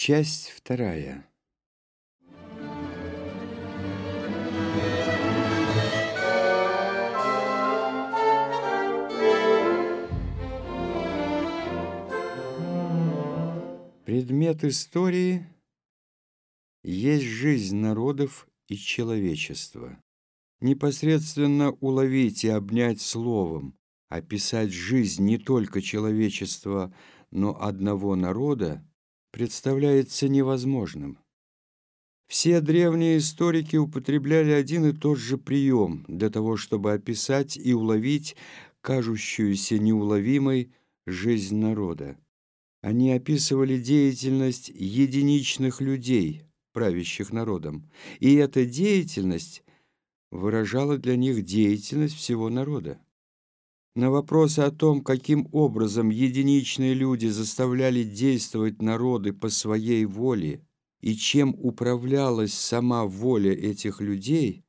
Часть вторая. Предмет истории есть жизнь народов и человечества. Непосредственно уловить и обнять словом, описать жизнь не только человечества, но одного народа, представляется невозможным. Все древние историки употребляли один и тот же прием для того, чтобы описать и уловить кажущуюся неуловимой жизнь народа. Они описывали деятельность единичных людей, правящих народом, и эта деятельность выражала для них деятельность всего народа. На вопросы о том, каким образом единичные люди заставляли действовать народы по своей воле и чем управлялась сама воля этих людей,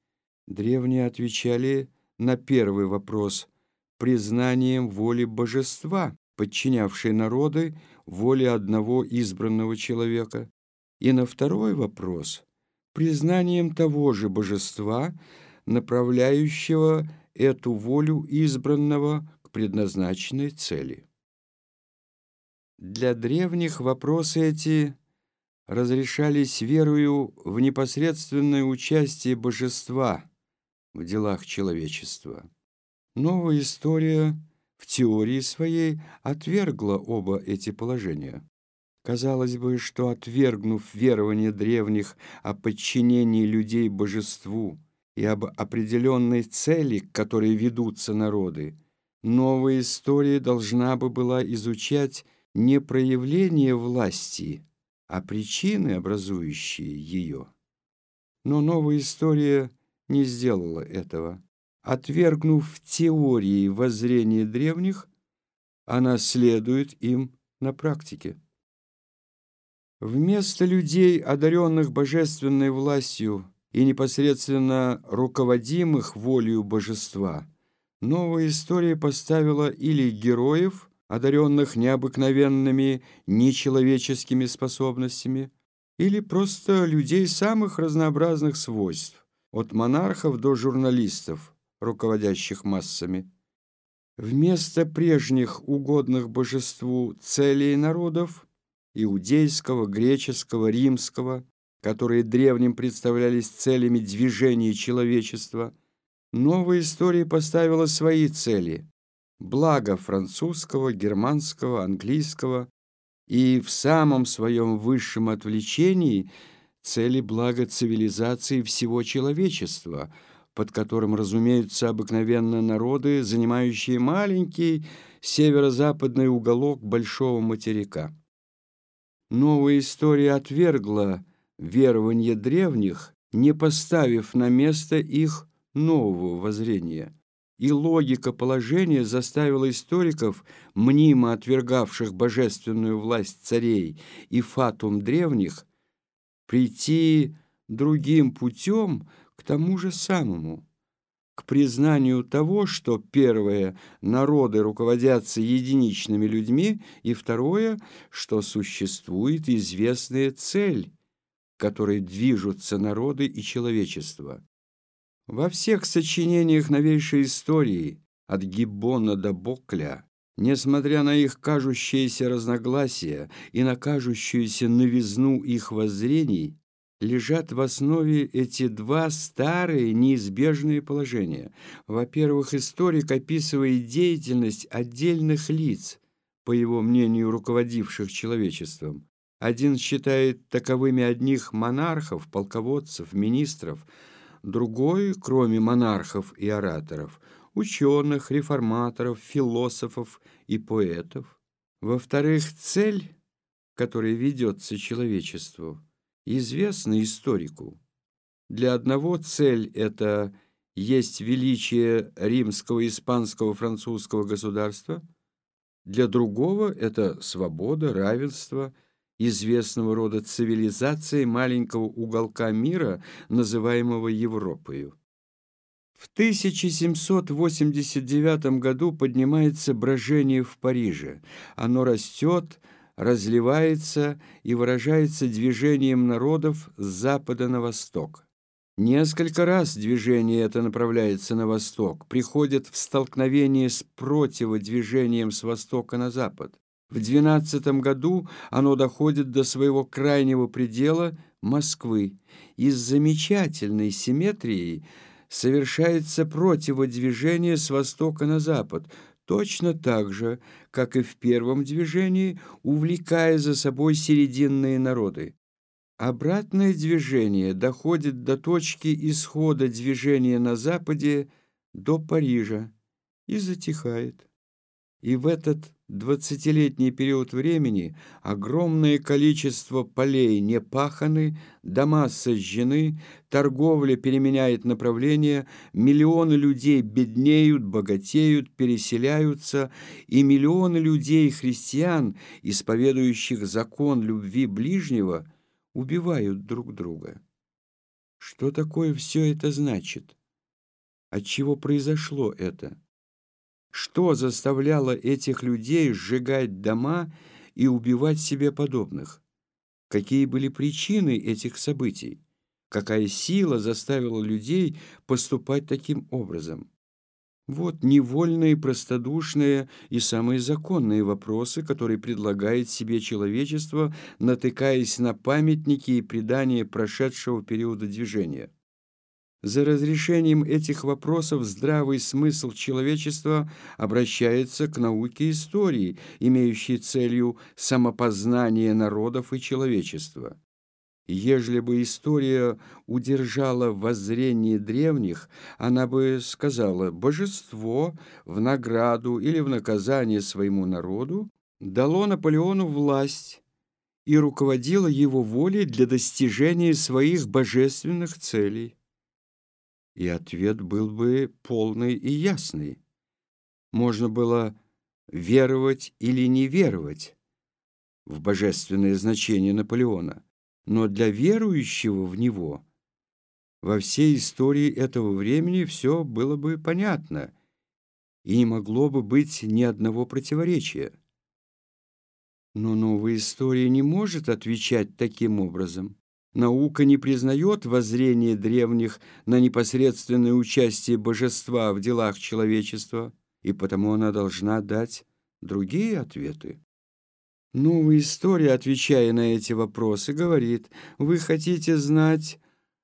древние отвечали на первый вопрос признанием воли божества, подчинявшей народы воле одного избранного человека, и на второй вопрос признанием того же божества, направляющего эту волю избранного к предназначенной цели. Для древних вопросы эти разрешались верою в непосредственное участие божества в делах человечества. Новая история в теории своей отвергла оба эти положения. Казалось бы, что отвергнув верование древних о подчинении людей божеству, и об определенной цели, к которой ведутся народы, новая история должна бы была изучать не проявление власти, а причины, образующие ее. Но новая история не сделала этого. Отвергнув теории воззрения древних, она следует им на практике. Вместо людей, одаренных божественной властью, и непосредственно руководимых волею божества, новая история поставила или героев, одаренных необыкновенными нечеловеческими способностями, или просто людей самых разнообразных свойств, от монархов до журналистов, руководящих массами. Вместо прежних угодных божеству целей народов – иудейского, греческого, римского, которые древним представлялись целями движения человечества, новая история поставила свои цели – благо французского, германского, английского и в самом своем высшем отвлечении цели блага цивилизации всего человечества, под которым разумеются обыкновенно народы, занимающие маленький северо-западный уголок большого материка. Новая история отвергла верования древних, не поставив на место их нового воззрения. И логика положения заставила историков, мнимо отвергавших божественную власть царей и фатум древних, прийти другим путем к тому же самому, к признанию того, что первое – народы руководятся единичными людьми, и второе – что существует известная цель, которой движутся народы и человечество. Во всех сочинениях новейшей истории, от Гиббона до Бокля, несмотря на их кажущиеся разногласия и на кажущуюся новизну их воззрений, лежат в основе эти два старые неизбежные положения. Во-первых, историк описывает деятельность отдельных лиц, по его мнению, руководивших человечеством, один считает таковыми одних монархов, полководцев, министров, другой, кроме монархов и ораторов, ученых, реформаторов, философов и поэтов. Во-вторых, цель, которая ведется человечеству, известна историку. Для одного цель – это есть величие римского, испанского, французского государства, для другого – это свобода, равенство – известного рода цивилизации маленького уголка мира, называемого Европою. В 1789 году поднимается брожение в Париже. Оно растет, разливается и выражается движением народов с запада на восток. Несколько раз движение это направляется на восток, приходит в столкновение с противодвижением с востока на запад. В двенадцатом году оно доходит до своего крайнего предела Москвы и с замечательной симметрией совершается противодвижение с востока на запад, точно так же, как и в первом движении, увлекая за собой серединные народы. Обратное движение доходит до точки исхода движения на западе до Парижа и затихает. И в этот двадцатилетний период времени огромное количество полей не паханы, дома сожжены, торговля переменяет направление, миллионы людей беднеют, богатеют, переселяются, и миллионы людей-христиан, исповедующих закон любви ближнего, убивают друг друга. Что такое все это значит? От чего произошло это? Что заставляло этих людей сжигать дома и убивать себе подобных? Какие были причины этих событий? Какая сила заставила людей поступать таким образом? Вот невольные, простодушные и самые законные вопросы, которые предлагает себе человечество, натыкаясь на памятники и предания прошедшего периода движения. За разрешением этих вопросов здравый смысл человечества обращается к науке истории, имеющей целью самопознание народов и человечества. Ежели бы история удержала воззрение древних, она бы сказала, божество в награду или в наказание своему народу дало Наполеону власть и руководило его волей для достижения своих божественных целей и ответ был бы полный и ясный. Можно было веровать или не веровать в божественное значение Наполеона, но для верующего в него во всей истории этого времени все было бы понятно и не могло бы быть ни одного противоречия. Но новая история не может отвечать таким образом. Наука не признает воззрение древних на непосредственное участие божества в делах человечества, и потому она должна дать другие ответы. Новая история, отвечая на эти вопросы, говорит, вы хотите знать,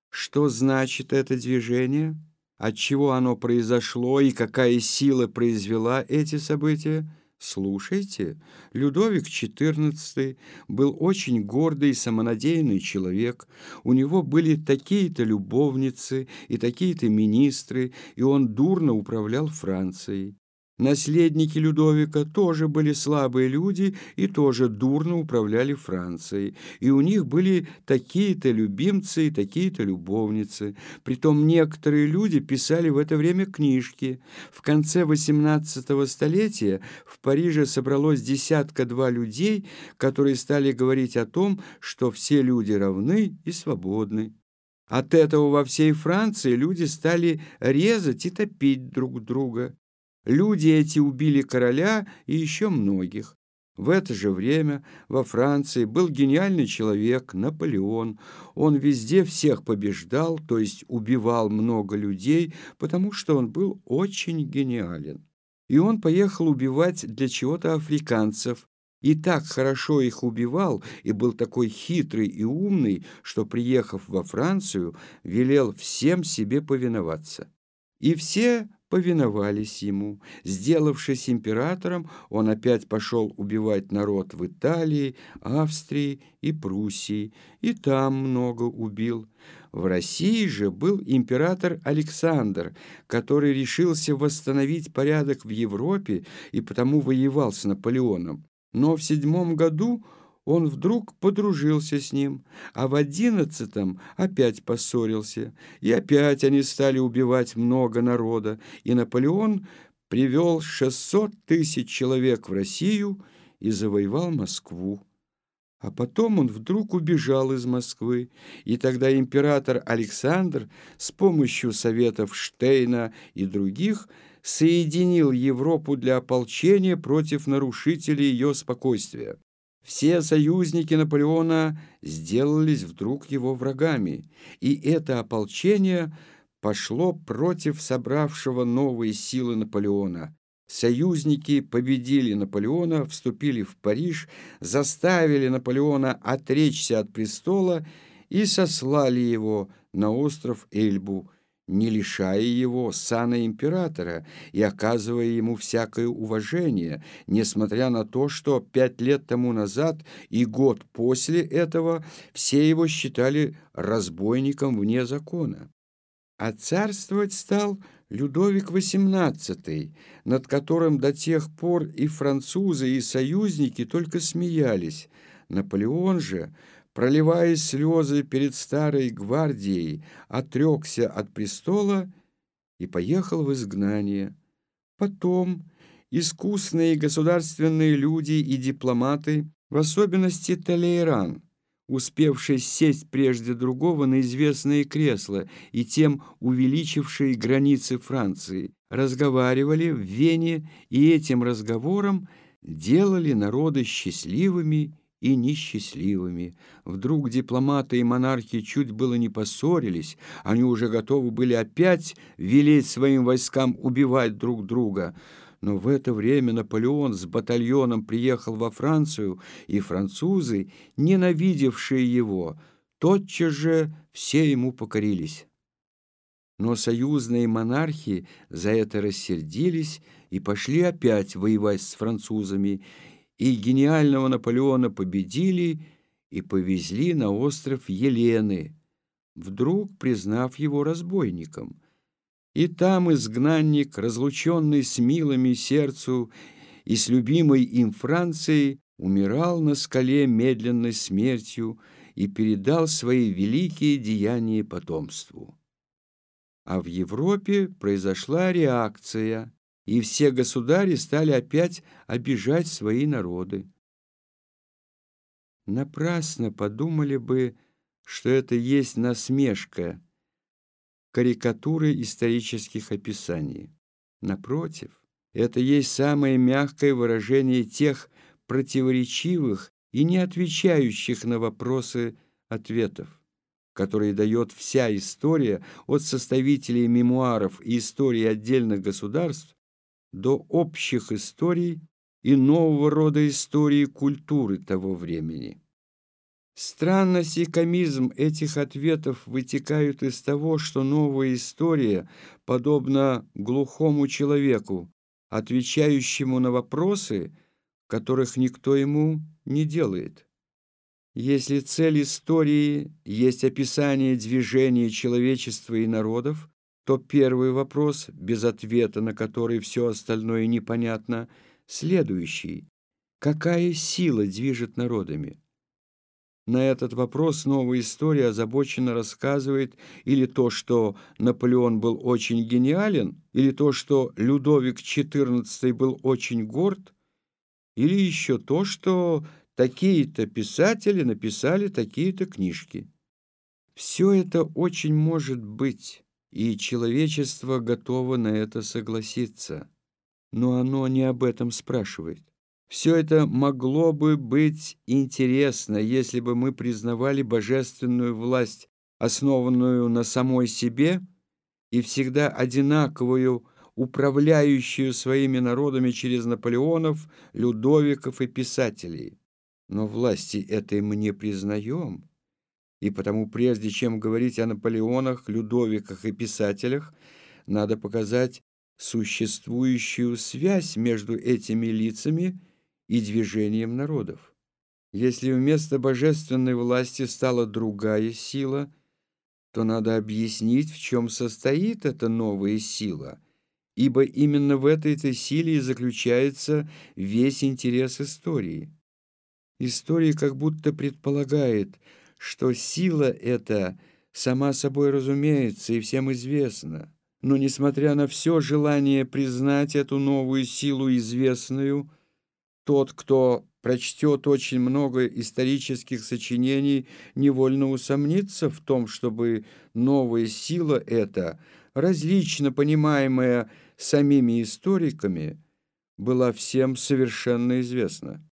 что значит это движение, от чего оно произошло и какая сила произвела эти события? Слушайте, Людовик XIV был очень гордый и самонадеянный человек. У него были такие-то любовницы и такие-то министры, и он дурно управлял Францией. Наследники Людовика тоже были слабые люди и тоже дурно управляли Францией, и у них были такие-то любимцы и такие-то любовницы. Притом некоторые люди писали в это время книжки. В конце XVIII столетия в Париже собралось десятка-два людей, которые стали говорить о том, что все люди равны и свободны. От этого во всей Франции люди стали резать и топить друг друга. Люди эти убили короля и еще многих. В это же время во Франции был гениальный человек Наполеон. Он везде всех побеждал, то есть убивал много людей, потому что он был очень гениален. И он поехал убивать для чего-то африканцев, и так хорошо их убивал, и был такой хитрый и умный, что, приехав во Францию, велел всем себе повиноваться. И все повиновались ему. Сделавшись императором, он опять пошел убивать народ в Италии, Австрии и Пруссии, и там много убил. В России же был император Александр, который решился восстановить порядок в Европе и потому воевал с Наполеоном. Но в седьмом году он вдруг подружился с ним, а в одиннадцатом опять поссорился, и опять они стали убивать много народа, и Наполеон привел шестьсот тысяч человек в Россию и завоевал Москву. А потом он вдруг убежал из Москвы, и тогда император Александр с помощью советов Штейна и других соединил Европу для ополчения против нарушителей ее спокойствия. Все союзники Наполеона сделались вдруг его врагами, и это ополчение пошло против собравшего новые силы Наполеона. Союзники победили Наполеона, вступили в Париж, заставили Наполеона отречься от престола и сослали его на остров Эльбу, не лишая его сана императора и оказывая ему всякое уважение, несмотря на то, что пять лет тому назад и год после этого все его считали разбойником вне закона. А царствовать стал Людовик XVIII, над которым до тех пор и французы, и союзники только смеялись. Наполеон же проливая слезы перед старой гвардией, отрекся от престола и поехал в изгнание. Потом искусные государственные люди и дипломаты, в особенности Талейран, успевший сесть прежде другого на известные кресла и тем увеличившие границы Франции, разговаривали в Вене и этим разговором делали народы счастливыми и несчастливыми. Вдруг дипломаты и монархи чуть было не поссорились, они уже готовы были опять велеть своим войскам убивать друг друга. Но в это время Наполеон с батальоном приехал во Францию, и французы, ненавидевшие его, тотчас же все ему покорились. Но союзные монархи за это рассердились и пошли опять воевать с французами, и гениального Наполеона победили и повезли на остров Елены, вдруг признав его разбойником. И там изгнанник, разлученный с милыми сердцу и с любимой им Францией, умирал на скале медленной смертью и передал свои великие деяния потомству. А в Европе произошла реакция – и все государи стали опять обижать свои народы. Напрасно подумали бы, что это есть насмешка, карикатуры исторических описаний. Напротив, это есть самое мягкое выражение тех противоречивых и не отвечающих на вопросы ответов, которые дает вся история от составителей мемуаров и истории отдельных государств до общих историй и нового рода истории культуры того времени. Странность и комизм этих ответов вытекают из того, что новая история подобна глухому человеку, отвечающему на вопросы, которых никто ему не делает. Если цель истории есть описание движения человечества и народов, то первый вопрос, без ответа на который все остальное непонятно, следующий. Какая сила движет народами? На этот вопрос новая история озабоченно рассказывает или то, что Наполеон был очень гениален, или то, что Людовик XIV был очень горд, или еще то, что такие-то писатели написали такие-то книжки. Все это очень может быть и человечество готово на это согласиться. Но оно не об этом спрашивает. Все это могло бы быть интересно, если бы мы признавали божественную власть, основанную на самой себе и всегда одинаковую, управляющую своими народами через Наполеонов, Людовиков и писателей. Но власти этой мы не признаем и потому прежде чем говорить о Наполеонах, Людовиках и писателях, надо показать существующую связь между этими лицами и движением народов. Если вместо божественной власти стала другая сила, то надо объяснить, в чем состоит эта новая сила, ибо именно в этой-то силе и заключается весь интерес истории. История как будто предполагает – что сила эта сама собой разумеется и всем известна. Но, несмотря на все желание признать эту новую силу известную, тот, кто прочтет очень много исторических сочинений, невольно усомнится в том, чтобы новая сила эта, различно понимаемая самими историками, была всем совершенно известна.